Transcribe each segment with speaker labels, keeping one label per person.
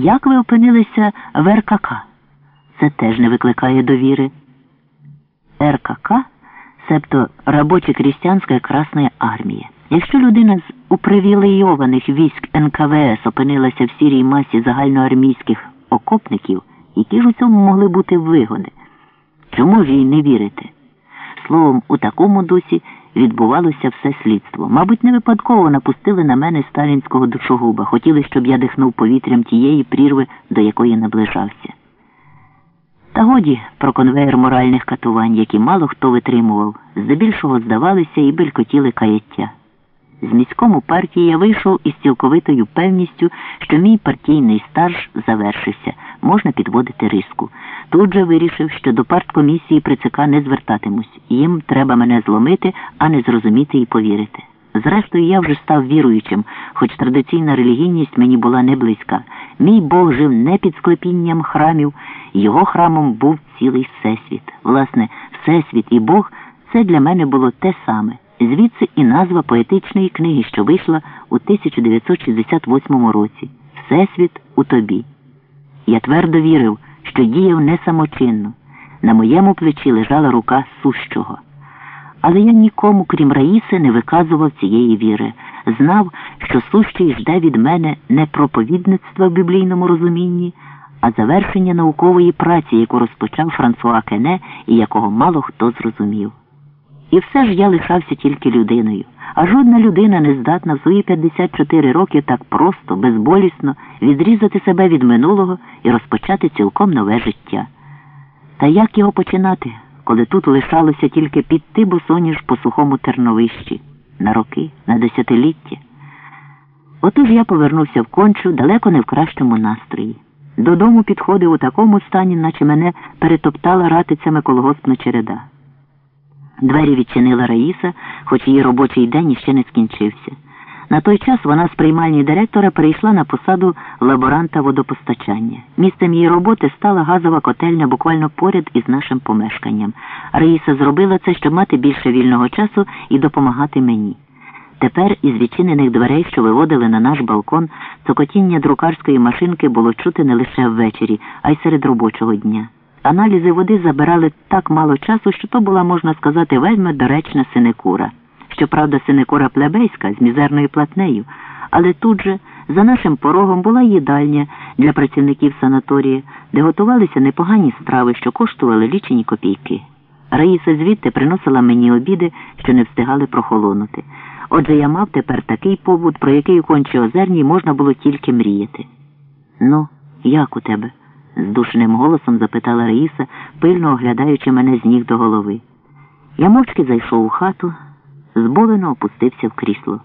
Speaker 1: Як ви опинилися в РКК? Це теж не викликає довіри. РКК, себто робоче-крістянська Красна армія. Якщо людина з упривілейованих військ НКВС опинилася в сірій масі загальноармійських окопників, які ж у цьому могли бути вигоди? Чому ж їй не вірити? Словом, у такому дусі відбувалося все слідство. Мабуть, не випадково напустили на мене сталінського душогуба. Хотіли, щоб я дихнув повітрям тієї прірви, до якої наближався. Та годі про конвейер моральних катувань, які мало хто витримував, здебільшого здавалися і белькотіли каяття. З міському партії я вийшов із цілковитою певністю, що мій партійний старш завершився, можна підводити риску. Тут же вирішив, що до парткомісії при ЦК не звертатимусь. Їм треба мене зломити, а не зрозуміти і повірити. Зрештою, я вже став віруючим, хоч традиційна релігійність мені була не близька. Мій Бог жив не під склепінням храмів, його храмом був цілий всесвіт. Власне, всесвіт і Бог це для мене було те саме. Звідси і назва поетичної книги, що вийшла у 1968 році Всесвіт у тобі. Я твердо вірив, що діяв не самочинно. На моєму плечі лежала рука сущого. Але я нікому, крім Раїси, не виказував цієї віри. Знав, що сущий жде від мене не проповідництва в біблійному розумінні, а завершення наукової праці, яку розпочав Франсуа Кене і якого мало хто зрозумів. І все ж я лишався тільки людиною, а жодна людина не здатна в свої 54 роки так просто, безболісно відрізати себе від минулого і розпочати цілком нове життя. Та як його починати, коли тут лишалося тільки піти босоніж по сухому терновищі, на роки, на десятиліття? Отож я повернувся в кончу далеко не в кращому настрої. Додому підходив у такому стані, наче мене перетоптала ратицями колгоспна череда. Двері відчинила Раїса, хоч її робочий день іще не скінчився. На той час вона з приймальні директора перейшла на посаду лаборанта водопостачання. Місцем її роботи стала газова котельня буквально поряд із нашим помешканням. Раїса зробила це, щоб мати більше вільного часу і допомагати мені. Тепер із відчинених дверей, що виводили на наш балкон, цокотіння друкарської машинки було чути не лише ввечері, а й серед робочого дня. Аналізи води забирали так мало часу, що то була, можна сказати, вельми доречна синекура. Щоправда, синекура плебейська з мізерною платнею, але тут же, за нашим порогом, була їдальня для працівників санаторії, де готувалися непогані страви, що коштували лічені копійки. Раїса звідти приносила мені обіди, що не встигали прохолонути. Отже, я мав тепер такий побут, про який у кончі озерній можна було тільки мріяти. Ну, як у тебе? Здушеним голосом запитала Раїса, пильно оглядаючи мене з ніг до голови. Я мовчки зайшов у хату, зболено опустився в крісло.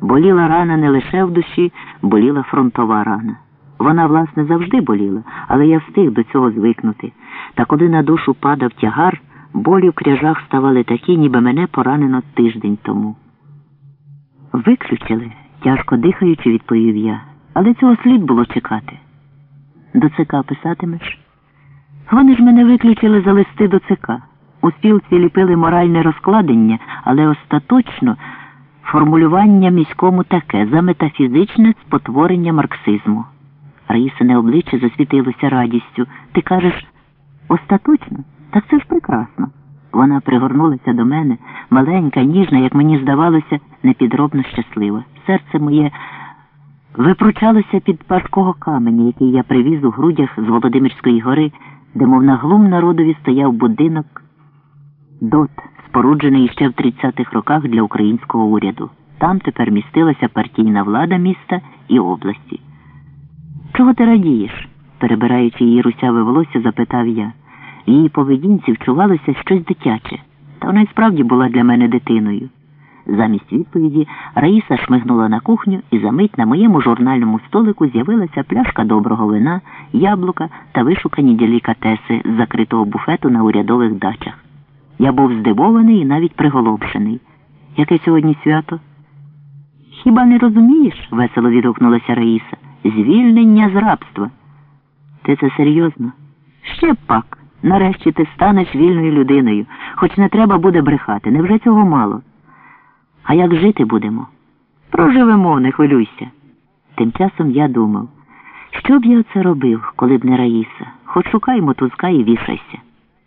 Speaker 1: Боліла рана не лише в душі, боліла фронтова рана. Вона, власне, завжди боліла, але я встиг до цього звикнути. Та коли на душу падав тягар, болі в кряжах ставали такі, ніби мене поранено тиждень тому. Виключили, тяжко дихаючи, відповів я, але цього слід було чекати. До ЦК писатимеш? Вони ж мене виключили за листи до ЦК. У спілці ліпили моральне розкладення, але остаточно формулювання міському таке за метафізичне спотворення марксизму. Раїсине обличчя засвітилося радістю. Ти кажеш, остаточно? Так це ж прекрасно. Вона пригорнулася до мене, маленька, ніжна, як мені здавалося, непідробно щаслива. Серце моє випручалося під пашкого каменя, який я привіз у грудях з Володимирської гори, де, мов на глум народові, стояв будинок ДОТ, споруджений ще в 30-х роках для українського уряду. Там тепер містилася партійна влада міста і області. Чого ти радієш? перебираючи її русяве волосся, запитав я. В її поведінці вчувалося щось дитяче, та вона й справді була для мене дитиною. Замість відповіді Раїса шмигнула на кухню і за мить на моєму журнальному столику з'явилася пляшка доброго вина, яблука та вишукані делікатеси з закритого буфету на урядових дачах. Я був здивований і навіть приголомшений. Яке сьогодні свято? Хіба не розумієш? весело відгукнулася Раїса. Звільнення з рабства. Ти це серйозно? Ще пак. Нарешті ти станеш вільною людиною, хоч не треба буде брехати. Невже цього мало? А як жити будемо? Проживемо, не хвилюйся. Тим часом я думав, Що б я оце робив, коли б не Раїса? Хоч шукай мотузка і вішайся.